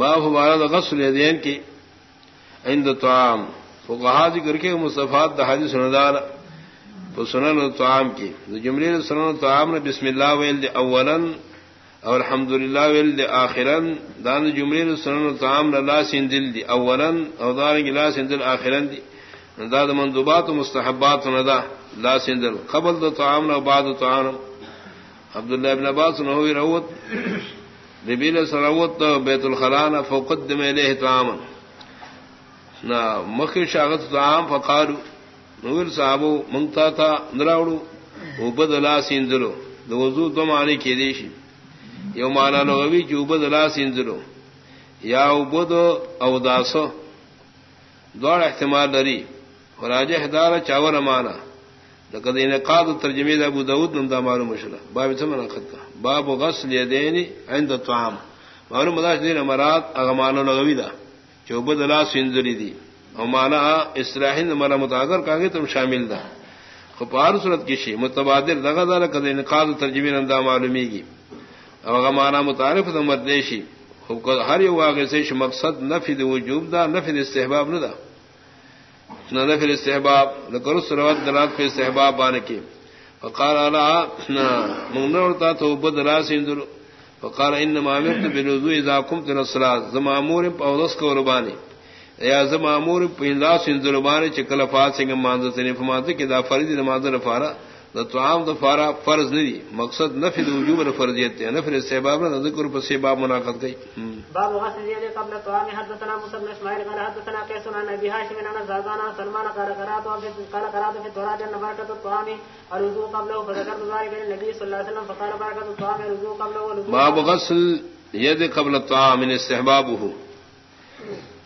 باب ہمارا غسل یدین کی عند طعام فقہا ذکر کے مصطفات دہادی سندار. تو سنن الطعام کی جملے سنن الطعام نے بسم اللہ ویل دی اولا اور الحمد للہ ویل دی آخرا. دان جملے سنن الطعام نے لا سندل دی اولا اور دار کی لا سندل آخرا دی داد مندوبات و مستحبات ندا لا سندل. قبل دو طعام نہ بعد طعام عبداللہ ابن عباس نہ ہوئی روت. نبیل سروت بیت الخلان فقدم الیہ طعاما. نا مخی شاغت طعام فقالو نور صحابو منگتا تھا نراوڑو اوبد لا سیندلو دو وضو دو معنی کی دیشی یو معنی لغوی کی اوبد لا سیندلو یا اوبد او داسو دوار احتمال لری وراجح دار چاور معنی. لقد انقاد ترجمه د ابو داود نن دا معلوم شله باب څه من خط باب غسل يدين عند الطعام. معلوم مداش دین مراد اغمانو لغوی دا چوبد لا سینذری دی او معنا اصلاحین مرا متاگر کاگے تم شامل دا خو پار صورت کی شی متبادل دغه دا لقد انقاد ترجمه نن دا معلومیږي او غمانا متعارف د مردیشی خو هر یو واقع سے مقصد نفی د وجوب دا نفی د استحباب نه دا نفل استحباب نکر سروت دلات پہ استحباب بان کی۔ فقال الا مغنورتا تو بد راس اندر۔ فقال انما امرت بالوضوء اذا قمت الى الصلاه زمامور پودس کو ربانی۔ یا زمامور پیندا سندر بانے چکل فاسنگ مانز تنی فمات کی دا فرض نماز رفارا طعام دا فارا فرض نہیں مقصد نفی دا وجوب دا فرضیت ہے نفی استحباب نہ ذکر پر استحباب مناقض گئی باب غسل يد قبل الطعام حدثنا موسى بن اسماعيل قال حدثنا قيس عن ابي هاشم عن سلمان قال قرات قال قرات في التوراة ان الطعام. الوضوء قبله. فذكرت ذلك للنبي صلى الله عليه وسلم. فقال الطعام الوضوء قبله والوضوء باب غسل قبل الطعام. من استحبابه.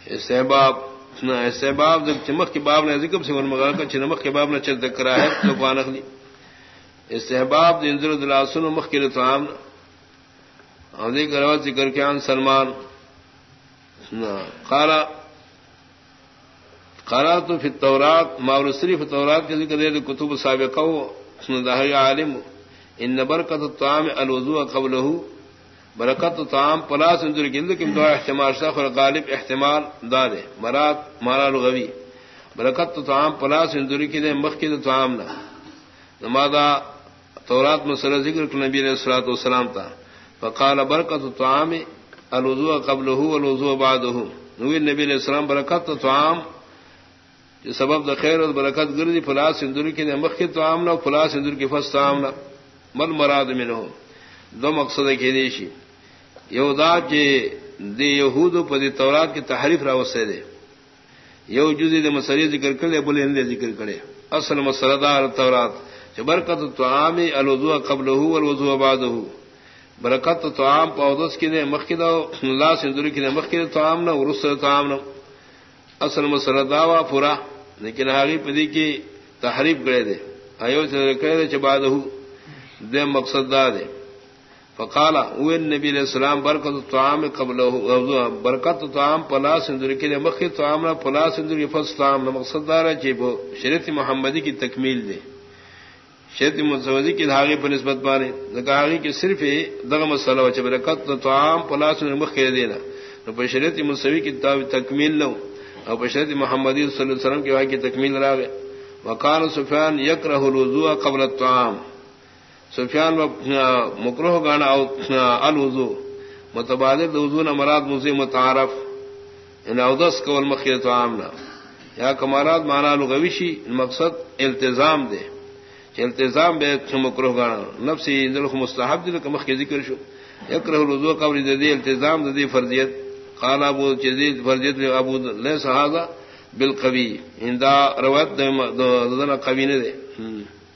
استحباب استحباب چمک کے باب نے ذکر سے مغرب کا چمک کے باب نے چل ذکر ہے تو قرآن اخلی استحباب دندر دلاسن مخ کے لطام عدی کروت ذکر کے عن سلمان. قارا قارا تو فی التورات ماور صرف تورات کے ذکر دے کتب سابقہ دہر عالم ان برکت الطعام الوضوء قبله، برکت الطعام پلاس اندر گند کے دو احتمال شخر غالب احتمال دادے مراد مارا لغوی برکت الطعام پلاس اندر کی دے مخ کی طعام نہ نمادا تورات مسئلہ ذکر کہ نبی علیہ الصلوۃ والسلام تھا فقال برکت الطعام الوضوء قبله والوضوء بعده نو نبی علیہ السلام برکت الطعام جو سبب د خیر اور برکت گردی فلاس سندر کی نمک کے طعام نہ فلاس سندر کی فس طعام نہ، مل مراد منه دو مقصد کے دیشی یہودا کے دی یہود پر تورات کی تحریف راوسے دے۔ یو جزی دے مسئلے ذکر کرے بولے ہندے ذکر کرے۔ اصل مسئلہ دار تورات۔ برکت الطعام الوضوء قبله والوضوء بعده. برکت طعام پودس کی نے مخکد اللہ سندری کی نے مخکد طعام نہ ورس طعام نہ اصل مسئلہ داوا پورا، لیکن ہاری پدی کی تحریف کرے دے. ایو سے کہہ دے چبادہ دے مقصد دا دے. فقال او النبی علیہ السلام، برکت الطعام قبله برکت الطعام پلا سندری کی نے مخکد طعام نہ پلا سندری فس طعام نہ مقصد دار ہے کہ شریعت محمدی کی تکمیل دے. شیت مسودی کی دھاگے پر نسبت بانے۔ دگاغی کی صرف دغ مسئلہ وچ برکت تو عام پلاس نے مخ دینا۔ تو بشریت مسوی کی تاب تکمیل لو اور بشریت محمدی صلی اللہ علیہ وسلم کی وہاں کی تکمیل را گئے وقان سفیان یکرہ الوضوء قبل الطعام۔ سفیان مکروہ گانا الوضوء۔ متبادل وضو نہ مراد مزے متعارف۔ ان اودس قول مخیر طعام نہ یا کمارات مانا لغویشی مقصد التزام دے۔ التزام بے مکروہ گانا نفسی دلخ مستحب دل کمخ کے ذکر شو. یکرہ الوضو قبر ددی التزام ددی فرضیت. قال ابو جدید فرضیت ابو لیس هذا بالقوی. اندا روایت دنا قوی نے دے